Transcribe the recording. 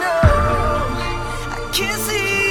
know I can't see.